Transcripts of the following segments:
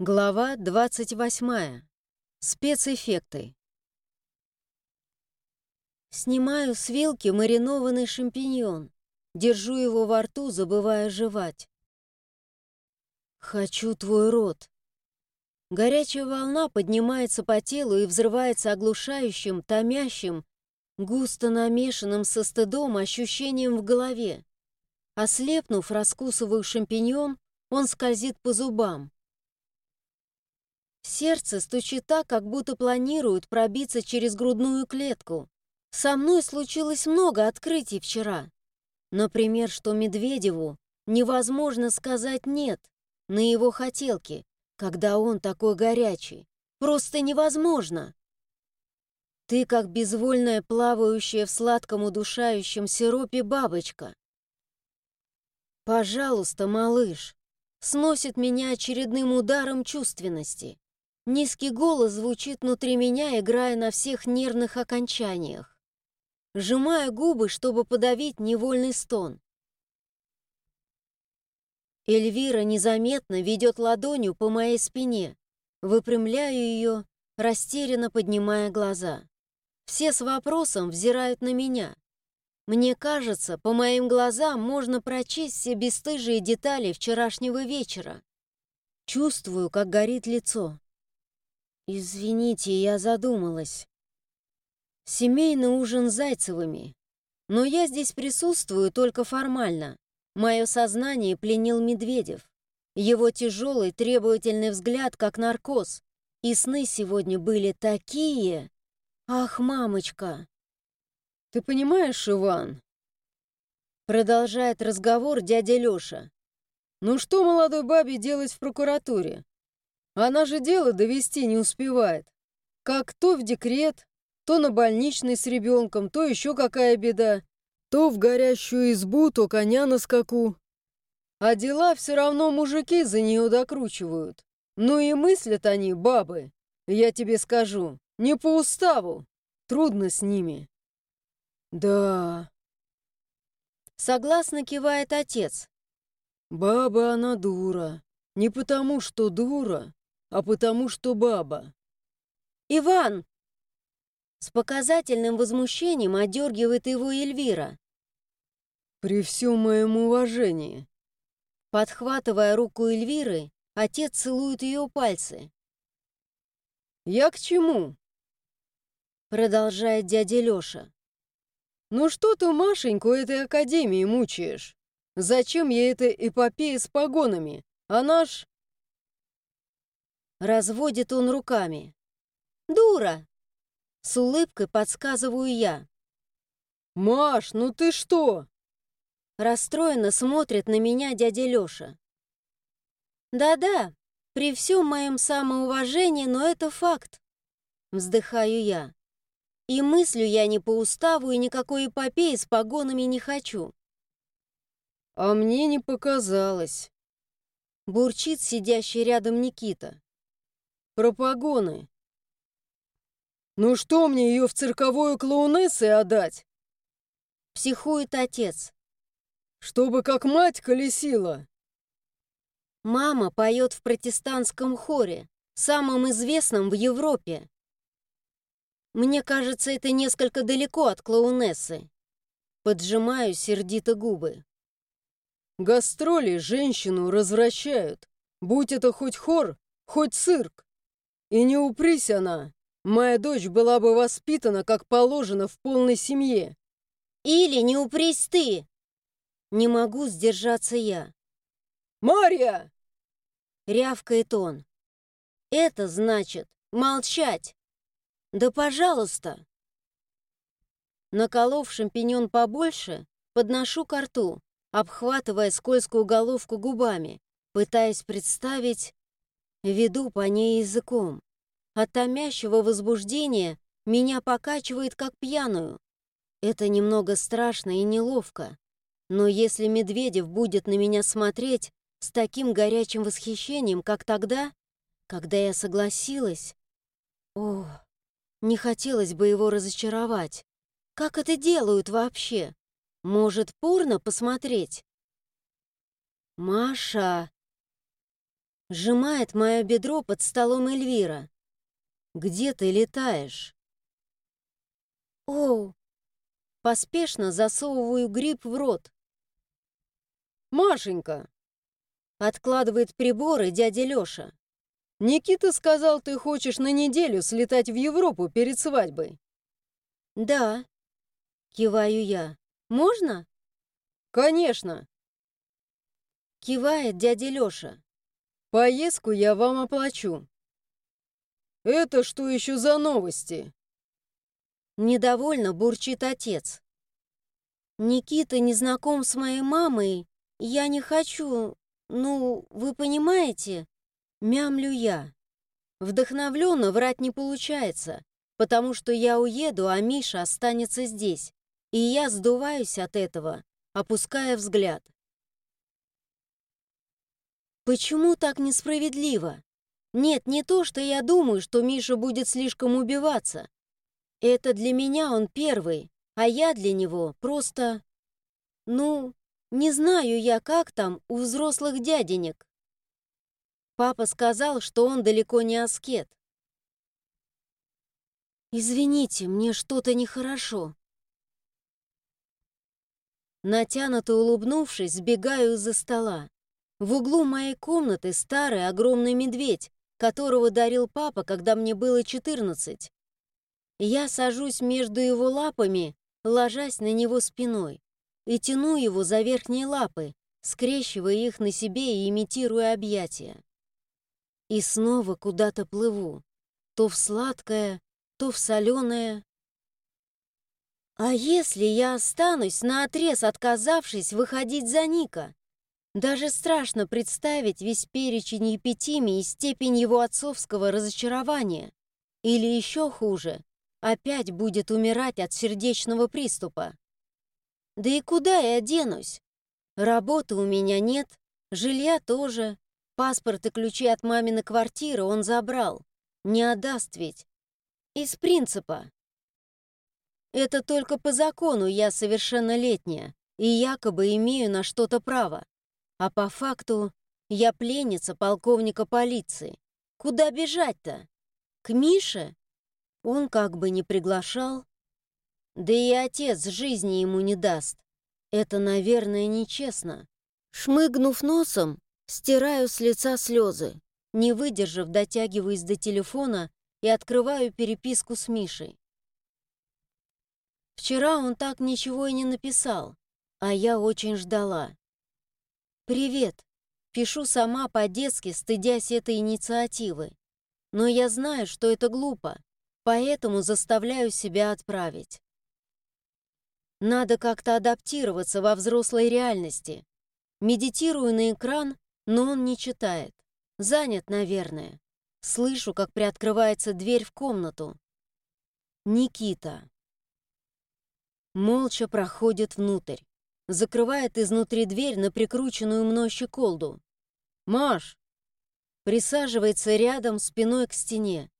Глава 28. Спецэффекты. Снимаю с вилки маринованный шампиньон. Держу его во рту, забывая жевать. Хочу твой рот. Горячая волна поднимается по телу и взрывается оглушающим, томящим, густо намешанным со стыдом ощущением в голове. Ослепнув, раскусываю шампиньон, он скользит по зубам. Сердце стучит так, как будто планирует пробиться через грудную клетку. Со мной случилось много открытий вчера. Например, что Медведеву невозможно сказать «нет» на его хотелки, когда он такой горячий. Просто невозможно. Ты как безвольная плавающая в сладком удушающем сиропе бабочка. Пожалуйста, малыш, сносит меня очередным ударом чувственности. Низкий голос звучит внутри меня, играя на всех нервных окончаниях. Сжимая губы, чтобы подавить невольный стон. Эльвира незаметно ведет ладонью по моей спине. Выпрямляю ее, растерянно поднимая глаза. Все с вопросом взирают на меня. Мне кажется, по моим глазам можно прочесть все бесстыжие детали вчерашнего вечера. Чувствую, как горит лицо. Извините, я задумалась. Семейный ужин с Зайцевыми. Но я здесь присутствую только формально. Мое сознание пленил Медведев. Его тяжелый, требовательный взгляд, как наркоз. И сны сегодня были такие... Ах, мамочка! Ты понимаешь, Иван? Продолжает разговор дядя Леша. Ну что молодой бабе делать в прокуратуре? Она же дело довести не успевает. Как то в декрет, то на больничный с ребенком, то еще какая беда. То в горящую избу, то коня на скаку. А дела все равно мужики за нее докручивают. Ну и мыслят они, бабы, я тебе скажу, не по уставу. Трудно с ними. Да. Согласно кивает отец. Баба она дура. Не потому, что дура, а потому что баба. «Иван!» С показательным возмущением одергивает его Эльвира. «При всем моем уважении». Подхватывая руку Эльвиры, отец целует ее пальцы. «Я к чему?» Продолжает дядя Леша. «Ну что ты Машеньку этой академии мучаешь? Зачем ей эта эпопея с погонами? Она ж Разводит он руками. «Дура!» С улыбкой подсказываю я. «Маш, ну ты что?» Расстроенно смотрит на меня дядя Лёша. «Да-да, при всем моем самоуважении, но это факт», вздыхаю я. И мыслю я не по уставу и никакой эпопеи с погонами не хочу. «А мне не показалось», бурчит сидящий рядом Никита. Про погоны. Ну что мне ее в цирковую клоунессы отдать? Психует отец. Чтобы как мать колесила. Мама поет в протестантском хоре, самом известном в Европе. Мне кажется, это несколько далеко от клоунессы. Поджимаю сердито губы. Гастроли женщину развращают, будь это хоть хор, хоть цирк. И не упрись она. Моя дочь была бы воспитана, как положено, в полной семье. Или не упрись ты. Не могу сдержаться я. «Марья!» Рявкает он. Это значит молчать. Да пожалуйста. Наколов шампиньон побольше, подношу ко рту, обхватывая скользкую головку губами, пытаясь представить, Веду по ней языком. От томящего возбуждения меня покачивает, как пьяную. Это немного страшно и неловко. Но если Медведев будет на меня смотреть с таким горячим восхищением, как тогда, когда я согласилась... О, не хотелось бы его разочаровать. Как это делают вообще? Может, порно посмотреть? «Маша!» Сжимает мое бедро под столом Эльвира. «Где ты летаешь?» «Оу!» Поспешно засовываю гриб в рот. «Машенька!» Откладывает приборы дядя Лёша. «Никита сказал, ты хочешь на неделю слетать в Европу перед свадьбой». «Да», — киваю я. «Можно?» «Конечно!» Кивает дядя Лёша. «Поездку я вам оплачу». «Это что еще за новости?» Недовольно бурчит отец. «Никита не знаком с моей мамой. Я не хочу... Ну, вы понимаете?» Мямлю я. Вдохновленно врать не получается, потому что я уеду, а Миша останется здесь. И я сдуваюсь от этого, опуская взгляд. Почему так несправедливо? Нет, не то, что я думаю, что Миша будет слишком убиваться. Это для меня он первый, а я для него просто... Ну, не знаю я, как там у взрослых дяденек. Папа сказал, что он далеко не аскет. «Извините, мне что-то нехорошо». Натянуто улыбнувшись, сбегаю из-за стола. В углу моей комнаты старый огромный медведь, которого дарил папа, когда мне было 14. Я сажусь между его лапами, ложась на него спиной, и тяну его за верхние лапы, скрещивая их на себе и имитируя объятия. И снова куда-то плыву, то в сладкое, то в соленое. А если я останусь, наотрез отказавшись выходить за Ника? Даже страшно представить весь перечень Епитимии и степень его отцовского разочарования. Или еще хуже, опять будет умирать от сердечного приступа. Да и куда я денусь? Работы у меня нет, жилья тоже, Паспорт и ключи от маминой квартиры он забрал. Не отдаст ведь. Из принципа. Это только по закону я совершеннолетняя и якобы имею на что-то право. А по факту я пленница полковника полиции. Куда бежать-то? К Мише? Он как бы не приглашал. Да и отец жизни ему не даст. Это, наверное, нечестно. Шмыгнув носом, Стираю с лица слезы. Не выдержав, дотягиваюсь до телефона и открываю переписку с Мишей. Вчера он так ничего и не написал, а я очень ждала. «Привет!» Пишу сама по-детски, стыдясь этой инициативы. Но я знаю, что это глупо, поэтому заставляю себя отправить. Надо как-то адаптироваться во взрослой реальности. Медитирую на экран но он не читает. Занят, наверное. Слышу, как приоткрывается дверь в комнату. Никита. Молча проходит внутрь. Закрывает изнутри дверь на прикрученную мной щеколду. «Маш!» Присаживается рядом спиной к стене.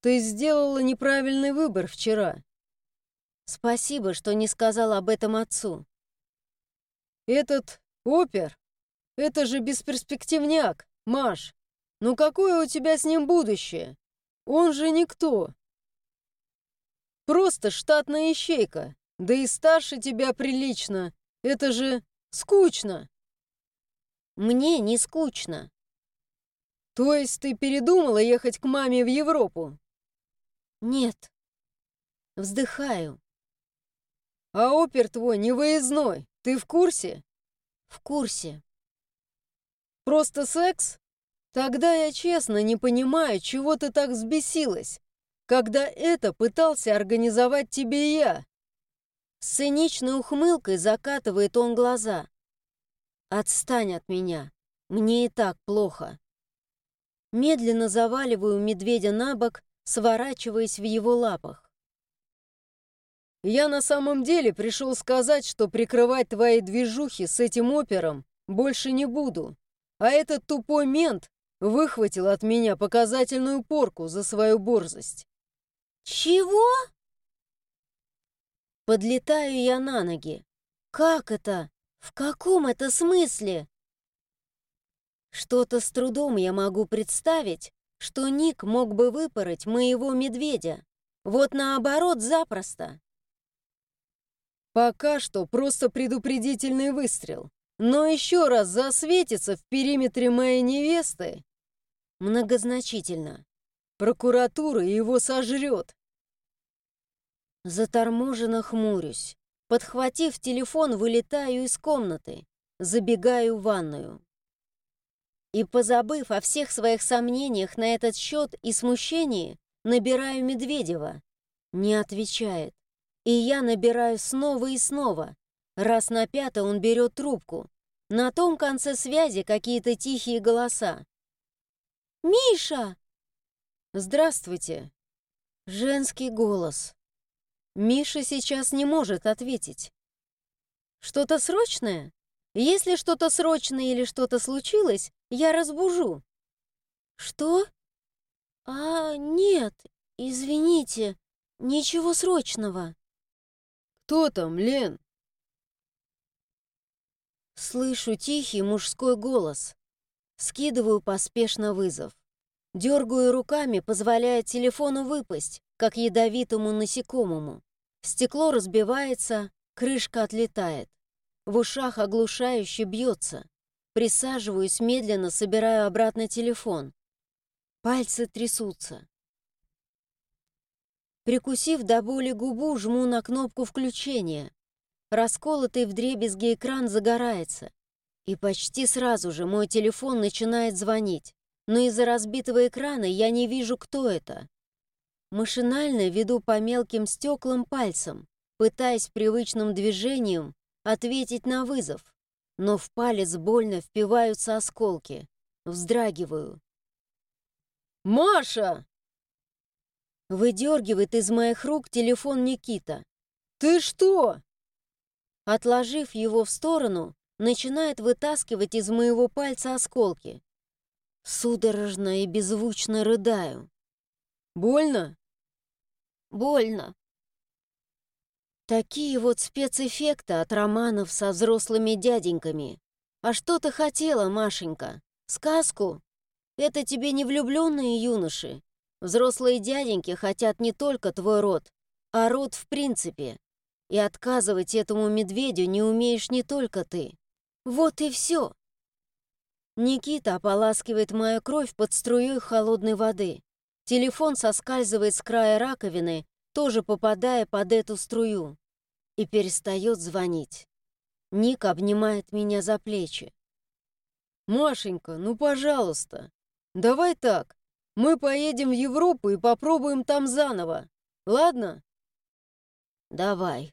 «Ты сделала неправильный выбор вчера». «Спасибо, что не сказал об этом отцу». «Этот опер это же бесперспективняк, Маш. Ну какое у тебя с ним будущее? Он же никто. Просто штатная ищейка. Да и старше тебя прилично. Это же скучно. Мне не скучно. То есть ты передумала ехать к маме в Европу? Нет. Вздыхаю. А опер твой не выездной. Ты в курсе? В курсе. Просто секс? Тогда я честно не понимаю, чего ты так взбесилась, когда это пытался организовать тебе я. С циничной ухмылкой закатывает он глаза. Отстань от меня, мне и так плохо. Медленно заваливаю медведя на бок, сворачиваясь в его лапах. Я на самом деле пришел сказать, что прикрывать твои движухи с этим опером больше не буду. А этот тупой мент выхватил от меня показательную порку за свою борзость. «Чего?» Подлетаю я на ноги. «Как это? В каком это смысле?» Что-то с трудом я могу представить, что Ник мог бы выпороть моего медведя. Вот наоборот, запросто. Пока что просто предупредительный выстрел. Но еще раз засветится в периметре моей невесты. Многозначительно. Прокуратура его сожрет. Заторможенно хмурюсь. Подхватив телефон, вылетаю из комнаты. Забегаю в ванную. И, позабыв о всех своих сомнениях на этот счет и смущении, набираю Медведева. Не отвечает. И я набираю снова и снова. Раз на пятое он берет трубку. На том конце связи какие-то тихие голоса. «Миша!» «Здравствуйте!» Женский голос. Миша сейчас не может ответить. «Что-то срочное? Если что-то срочное или что-то случилось, я разбужу». «Что? А, нет, извините, ничего срочного». «Кто там, Лен?» Слышу тихий мужской голос. Скидываю поспешно вызов. Дергаю руками, позволяя телефону выпасть, как ядовитому насекомому. Стекло разбивается, крышка отлетает. В ушах оглушающе бьется. Присаживаюсь, медленно собираю обратно телефон. Пальцы трясутся. Прикусив до боли губу, жму на кнопку включения. Расколотый вдребезги экран загорается. И почти сразу же мой телефон начинает звонить. Но из-за разбитого экрана я не вижу, кто это. Машинально веду по мелким стеклам пальцем, пытаясь привычным движением ответить на вызов. Но в палец больно впиваются осколки. Вздрагиваю. «Маша!» Выдергивает из моих рук телефон Никита. «Ты что?» Отложив его в сторону, начинает вытаскивать из моего пальца осколки. Судорожно и беззвучно рыдаю. «Больно?» «Больно». Такие вот спецэффекты от романов со взрослыми дяденьками. А что ты хотела, Машенька? Сказку? Это тебе не влюбленные юноши. Взрослые дяденьки хотят не только твой род, а род в принципе. И отказывать этому медведю не умеешь не только ты. Вот и все. Никита ополаскивает мою кровь под струей холодной воды. Телефон соскальзывает с края раковины, тоже попадая под эту струю. И перестает звонить. Ник обнимает меня за плечи. «Машенька, ну пожалуйста, давай так. Мы поедем в Европу и попробуем там заново. Ладно?» «Давай».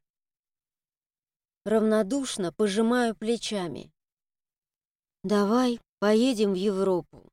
Равнодушно пожимаю плечами. «Давай поедем в Европу».